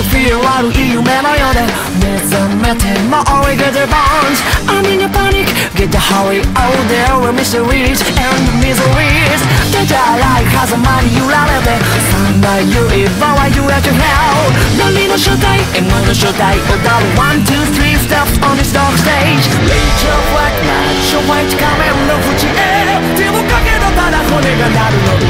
can feel 悪い夢のようで目覚めても we get the bones I'm in a panic Get the hurry Oh there were mysteries and miseries 出たらい風間に揺られて三大言えばは you at your hell 何の正体 M の正体踊る One, two, three steps on this dark stage Rage of black match ホワイト仮面の縁へ手をかけたただ骨が鳴るの